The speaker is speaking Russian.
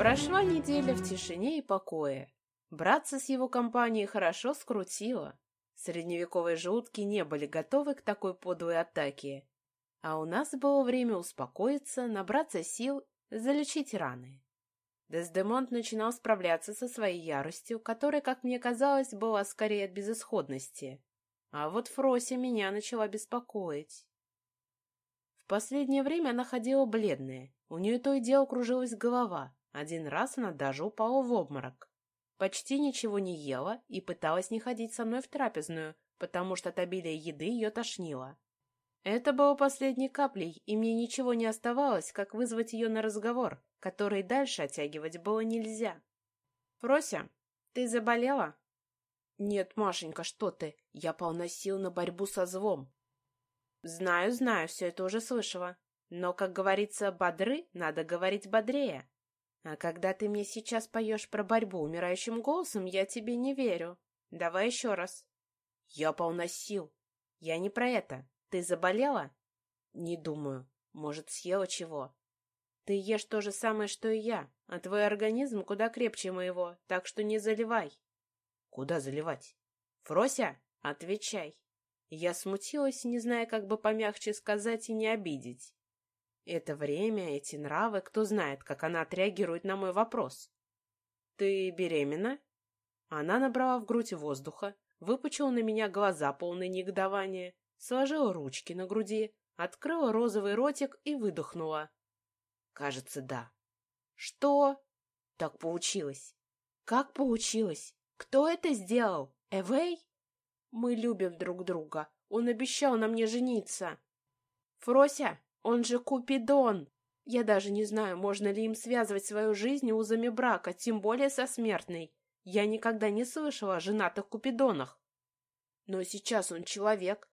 Прошла неделя в тишине и покое. Братца с его компанией хорошо скрутило. Средневековые желудки не были готовы к такой подлой атаке. А у нас было время успокоиться, набраться сил, залечить раны. Дездемонт начинал справляться со своей яростью, которая, как мне казалось, была скорее от безысходности. А вот Фрося меня начала беспокоить. В последнее время она ходила бледная, у нее то и дело кружилась голова, один раз она даже упала в обморок. Почти ничего не ела и пыталась не ходить со мной в трапезную, потому что от обилия еды ее тошнило. Это было последней каплей, и мне ничего не оставалось, как вызвать ее на разговор, который дальше оттягивать было нельзя. «Фрося, ты заболела?» «Нет, Машенька, что ты? Я полна сил на борьбу со злом». «Знаю, знаю, все это уже слышала. Но, как говорится, бодры, надо говорить бодрее. А когда ты мне сейчас поешь про борьбу умирающим голосом, я тебе не верю. Давай еще раз». «Я полна сил. Я не про это. Ты заболела?» «Не думаю. Может, съела чего?» «Ты ешь то же самое, что и я, а твой организм куда крепче моего, так что не заливай». Куда заливать? Фрося, отвечай. Я смутилась, не зная, как бы помягче сказать и не обидеть. Это время, эти нравы, кто знает, как она отреагирует на мой вопрос. Ты беременна? Она набрала в грудь воздуха, выпучила на меня глаза, полные негодования, сложила ручки на груди, открыла розовый ротик и выдохнула. Кажется, да. Что? Так получилось. Как получилось? Кто это сделал? Эвей? Мы любим друг друга. Он обещал на мне жениться. Фрося, он же Купидон. Я даже не знаю, можно ли им связывать свою жизнь узами брака, тем более со смертной. Я никогда не слышала о женатых Купидонах. Но сейчас он человек,